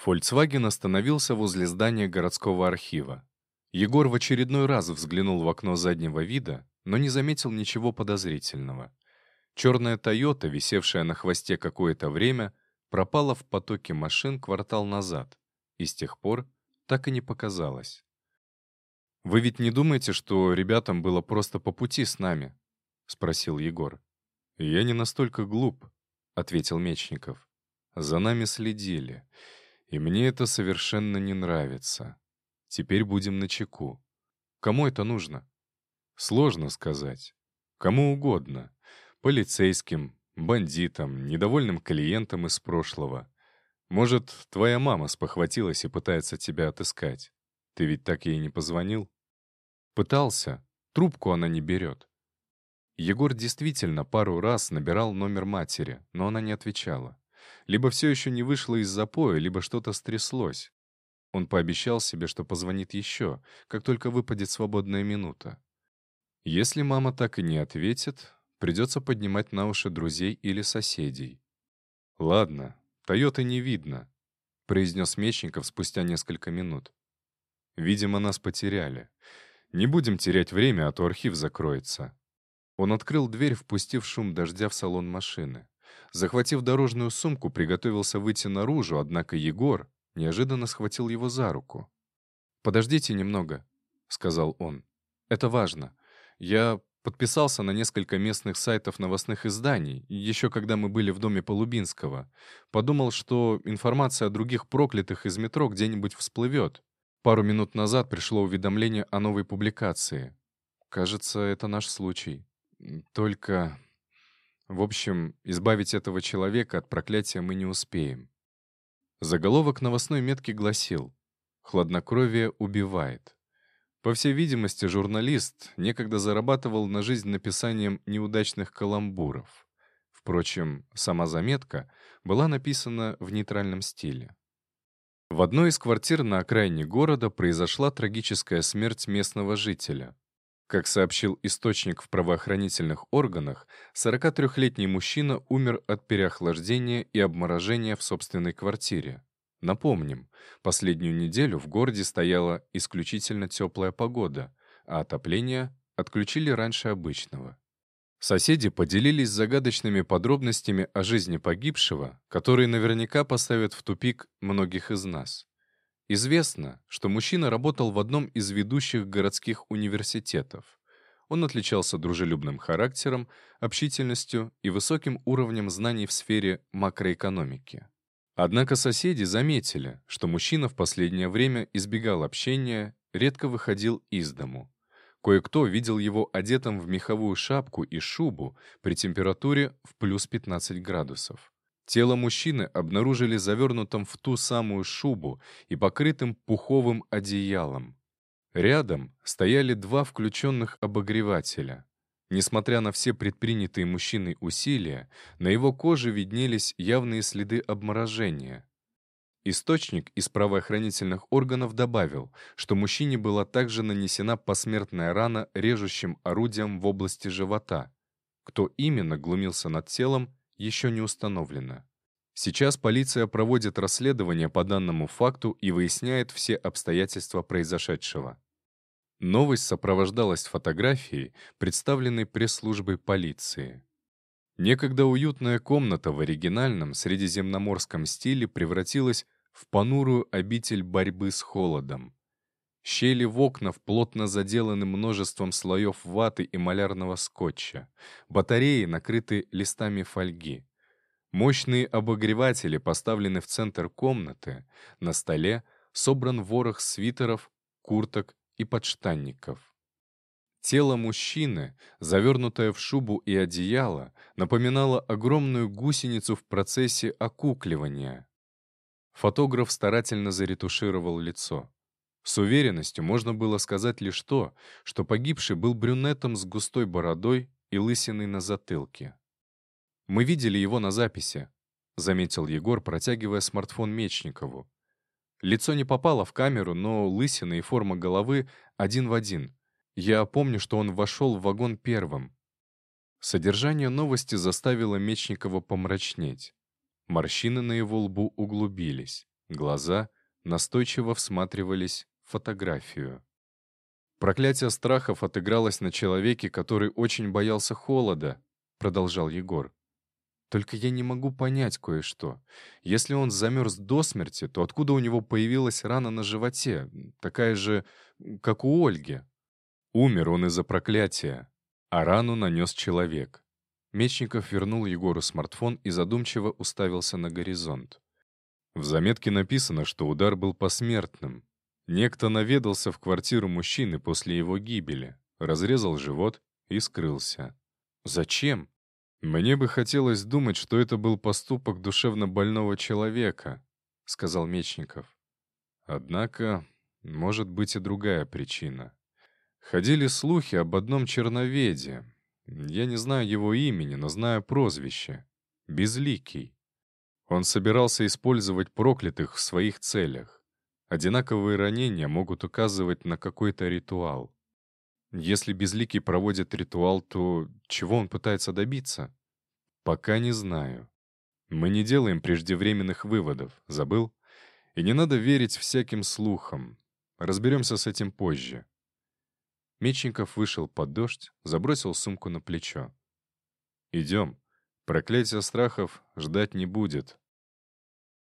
Фольксваген остановился возле здания городского архива. Егор в очередной раз взглянул в окно заднего вида, но не заметил ничего подозрительного. Черная «Тойота», висевшая на хвосте какое-то время, пропала в потоке машин квартал назад и с тех пор так и не показалась. «Вы ведь не думаете, что ребятам было просто по пути с нами?» — спросил Егор. «Я не настолько глуп», — ответил Мечников. «За нами следили, и мне это совершенно не нравится. Теперь будем на чеку. Кому это нужно?» «Сложно сказать. Кому угодно. Полицейским, бандитам, недовольным клиентам из прошлого. Может, твоя мама спохватилась и пытается тебя отыскать. Ты ведь так ей не позвонил? Пытался. Трубку она не берет. Егор действительно пару раз набирал номер матери, но она не отвечала. Либо все еще не вышло из запоя, либо что-то стряслось. Он пообещал себе, что позвонит еще, как только выпадет свободная минута. Если мама так и не ответит, придется поднимать на уши друзей или соседей. «Ладно, Тойоты не видно», — произнес Мечников спустя несколько минут. Видимо, нас потеряли. Не будем терять время, а то архив закроется. Он открыл дверь, впустив шум дождя в салон машины. Захватив дорожную сумку, приготовился выйти наружу, однако Егор неожиданно схватил его за руку. «Подождите немного», — сказал он. «Это важно. Я подписался на несколько местных сайтов новостных изданий, еще когда мы были в доме Полубинского. Подумал, что информация о других проклятых из метро где-нибудь всплывет. Пару минут назад пришло уведомление о новой публикации. Кажется, это наш случай. Только... В общем, избавить этого человека от проклятия мы не успеем. Заголовок новостной метки гласил «Хладнокровие убивает». По всей видимости, журналист некогда зарабатывал на жизнь написанием неудачных каламбуров. Впрочем, сама заметка была написана в нейтральном стиле. В одной из квартир на окраине города произошла трагическая смерть местного жителя. Как сообщил источник в правоохранительных органах, 43-летний мужчина умер от переохлаждения и обморожения в собственной квартире. Напомним, последнюю неделю в городе стояла исключительно теплая погода, а отопление отключили раньше обычного. Соседи поделились загадочными подробностями о жизни погибшего, которые наверняка поставят в тупик многих из нас. Известно, что мужчина работал в одном из ведущих городских университетов. Он отличался дружелюбным характером, общительностью и высоким уровнем знаний в сфере макроэкономики. Однако соседи заметили, что мужчина в последнее время избегал общения, редко выходил из дому. Кое-кто видел его одетым в меховую шапку и шубу при температуре в плюс 15 градусов. Тело мужчины обнаружили завернутым в ту самую шубу и покрытым пуховым одеялом. Рядом стояли два включенных обогревателя. Несмотря на все предпринятые мужчиной усилия, на его коже виднелись явные следы обморожения. Источник из правоохранительных органов добавил, что мужчине была также нанесена посмертная рана режущим орудием в области живота. Кто именно глумился над телом, еще не установлено. Сейчас полиция проводит расследование по данному факту и выясняет все обстоятельства произошедшего. Новость сопровождалась фотографией, представленной пресс-службой полиции. Некогда уютная комната в оригинальном средиземноморском стиле превратилась в понурую обитель борьбы с холодом. Щели в окнах плотно заделаны множеством слоев ваты и малярного скотча. Батареи накрыты листами фольги. Мощные обогреватели поставлены в центр комнаты. На столе собран ворох свитеров, курток и подштанников. Тело мужчины, завернутое в шубу и одеяло, напоминало огромную гусеницу в процессе окукливания. Фотограф старательно заретушировал лицо. С уверенностью можно было сказать лишь то, что погибший был брюнетом с густой бородой и лысиной на затылке. «Мы видели его на записи», — заметил Егор, протягивая смартфон Мечникову. Лицо не попало в камеру, но лысина и форма головы один в один. Я помню, что он вошел в вагон первым. Содержание новости заставило Мечникова помрачнеть. Морщины на его лбу углубились. Глаза настойчиво всматривались в фотографию. «Проклятие страхов отыгралось на человеке, который очень боялся холода», — продолжал Егор. «Только я не могу понять кое-что. Если он замерз до смерти, то откуда у него появилась рана на животе, такая же, как у Ольги?» Умер он из-за проклятия, а рану нанес человек. Мечников вернул Егору смартфон и задумчиво уставился на горизонт. В заметке написано, что удар был посмертным. Некто наведался в квартиру мужчины после его гибели, разрезал живот и скрылся. Зачем? Мне бы хотелось думать, что это был поступок душевно больного человека, сказал Мечников. Однако, может быть и другая причина. Ходили слухи об одном черноведе. Я не знаю его имени, но знаю прозвище. Безликий. Он собирался использовать проклятых в своих целях. Одинаковые ранения могут указывать на какой-то ритуал. Если Безликий проводит ритуал, то чего он пытается добиться? Пока не знаю. Мы не делаем преждевременных выводов, забыл? И не надо верить всяким слухам. Разберемся с этим позже. Мечников вышел под дождь, забросил сумку на плечо. «Идем. Проклятие страхов ждать не будет.